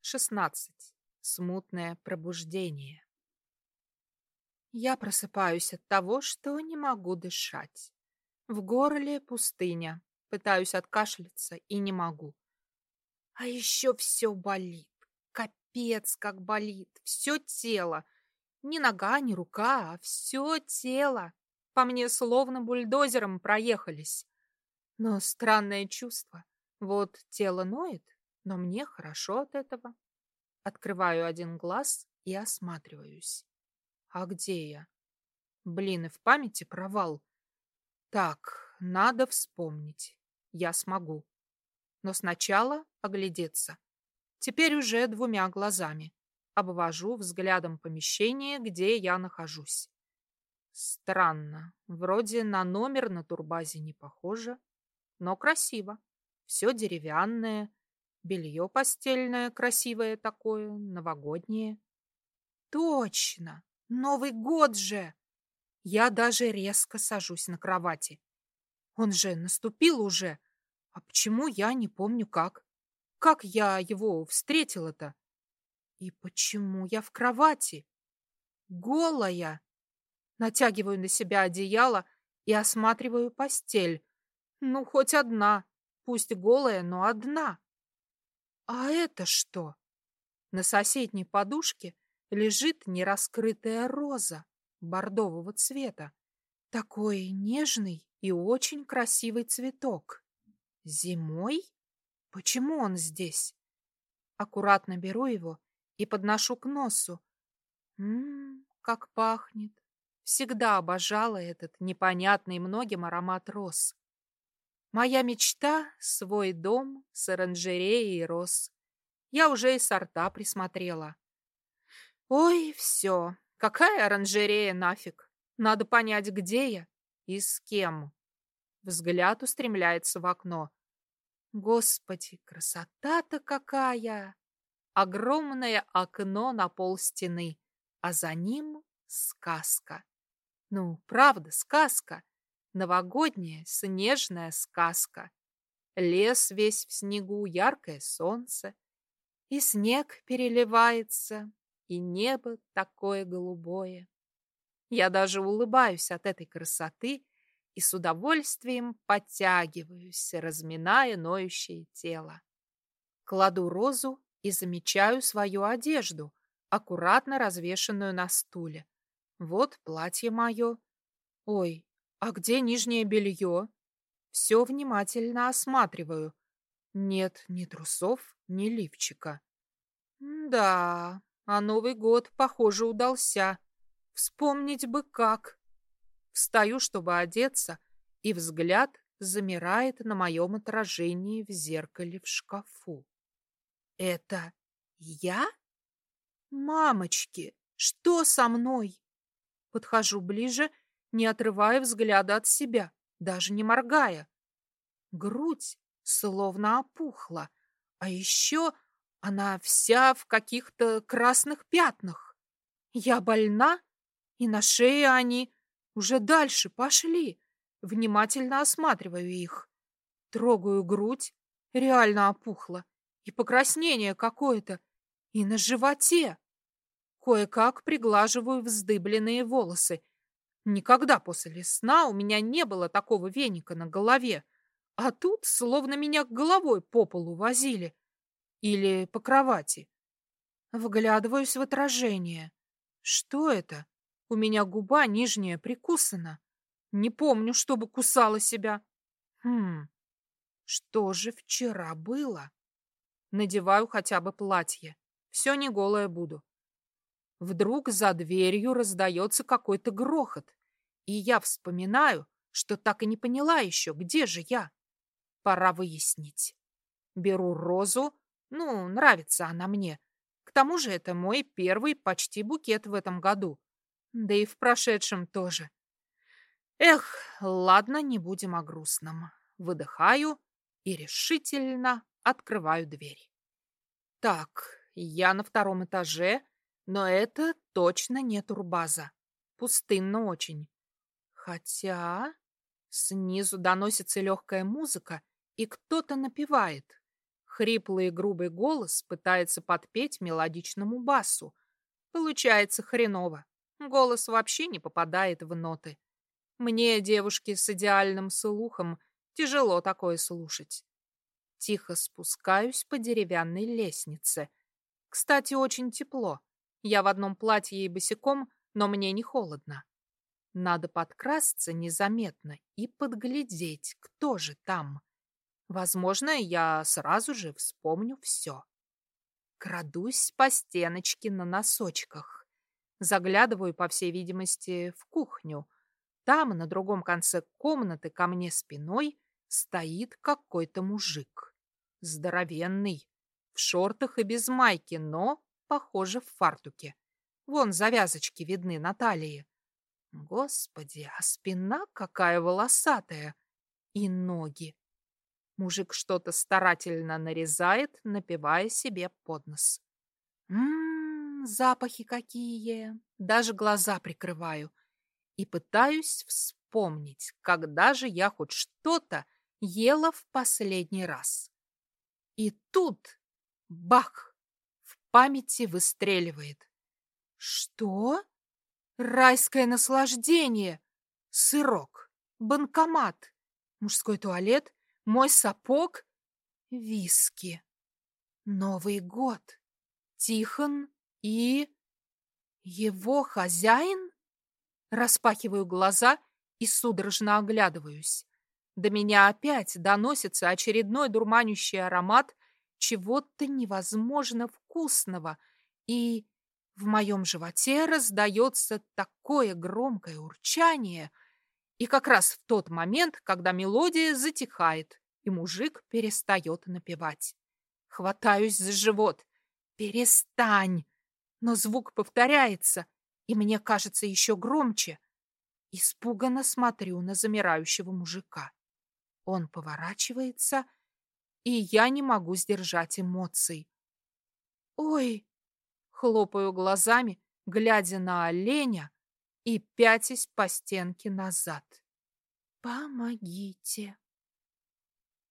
16. Смутное пробуждение. Я просыпаюсь от того, что не могу дышать. В горле пустыня. Пытаюсь откашляться и не могу. А еще все болит. Капец, как болит. Все тело. Ни нога, ни рука, а все тело. По мне словно бульдозером проехались. Но странное чувство. Вот тело ноет, но мне хорошо от этого. Открываю один глаз и осматриваюсь. А где я? Блин, и в памяти провал. Так, надо вспомнить. Я смогу. Но сначала оглядеться. Теперь уже двумя глазами. Обвожу взглядом помещение, где я нахожусь. Странно. Вроде на номер на турбазе не похоже, но красиво. Все деревянное, белье постельное красивое такое, новогоднее. Точно! Новый год же! Я даже резко сажусь на кровати. Он же наступил уже. А почему я не помню как? Как я его встретила-то? И почему я в кровати? Голая! Натягиваю на себя одеяло и осматриваю постель. Ну, хоть одна. Пусть голая, но одна. А это что? На соседней подушке лежит нераскрытая роза бордового цвета. Такой нежный и очень красивый цветок. Зимой? Почему он здесь? Аккуратно беру его и подношу к носу. Ммм, как пахнет. Всегда обожала этот непонятный многим аромат роз. Моя мечта — свой дом с оранжереей роз. Я уже и сорта присмотрела. Ой, все. Какая оранжерея нафиг? Надо понять, где я и с кем. Взгляд устремляется в окно. Господи, красота-то какая! Огромное окно на пол стены, а за ним сказка. Ну, правда, сказка. Новогодняя снежная сказка. Лес весь в снегу, яркое солнце. И снег переливается, и небо такое голубое. Я даже улыбаюсь от этой красоты и с удовольствием подтягиваюсь, разминая ноющее тело. Кладу розу и замечаю свою одежду, аккуратно развешенную на стуле. Вот платье мое. Ой, а где нижнее белье? Все внимательно осматриваю. Нет ни трусов, ни лифчика. Да, а Новый год, похоже, удался. Вспомнить бы как. Встаю, чтобы одеться, и взгляд замирает на моем отражении в зеркале в шкафу. Это я? Мамочки, что со мной? Подхожу ближе не отрывая взгляда от себя, даже не моргая. Грудь словно опухла, а еще она вся в каких-то красных пятнах. Я больна, и на шее они уже дальше пошли. Внимательно осматриваю их. Трогаю грудь, реально опухла, и покраснение какое-то, и на животе. Кое-как приглаживаю вздыбленные волосы Никогда после сна у меня не было такого веника на голове, а тут словно меня головой по полу возили или по кровати. Вглядываюсь в отражение. Что это? У меня губа нижняя прикусана. Не помню, чтобы кусала себя. Хм, что же вчера было? Надеваю хотя бы платье. Все не голая буду. Вдруг за дверью раздается какой-то грохот. И я вспоминаю, что так и не поняла еще, где же я. Пора выяснить. Беру розу, ну, нравится она мне. К тому же это мой первый почти букет в этом году. Да и в прошедшем тоже. Эх, ладно, не будем о грустном. Выдыхаю и решительно открываю дверь. Так, я на втором этаже, но это точно не турбаза. Пустынно очень. Хотя снизу доносится легкая музыка, и кто-то напевает. Хриплый и грубый голос пытается подпеть мелодичному басу. Получается хреново. Голос вообще не попадает в ноты. Мне, девушке с идеальным слухом, тяжело такое слушать. Тихо спускаюсь по деревянной лестнице. Кстати, очень тепло. Я в одном платье и босиком, но мне не холодно. Надо подкрасться незаметно и подглядеть, кто же там. Возможно, я сразу же вспомню все. Крадусь по стеночке на носочках. Заглядываю, по всей видимости, в кухню. Там, на другом конце комнаты, ко мне спиной, стоит какой-то мужик. Здоровенный, в шортах и без майки, но, похоже, в фартуке. Вон завязочки видны на талии. Господи, а спина какая волосатая! И ноги! Мужик что-то старательно нарезает, напивая себе под нос. Ммм, запахи какие! Даже глаза прикрываю. И пытаюсь вспомнить, когда же я хоть что-то ела в последний раз. И тут, бах, в памяти выстреливает. Что? Райское наслаждение! Сырок, банкомат, мужской туалет, мой сапог, виски. Новый год. Тихон и... Его хозяин? Распахиваю глаза и судорожно оглядываюсь. До меня опять доносится очередной дурманящий аромат чего-то невозможно вкусного, и в моем животе раздается такое громкое урчание — и как раз в тот момент, когда мелодия затихает, и мужик перестает напевать. Хватаюсь за живот. «Перестань!» Но звук повторяется, и мне кажется еще громче. Испуганно смотрю на замирающего мужика. Он поворачивается, и я не могу сдержать эмоций. «Ой!» — хлопаю глазами, глядя на оленя, и пятясь по стенке назад. «Помогите!»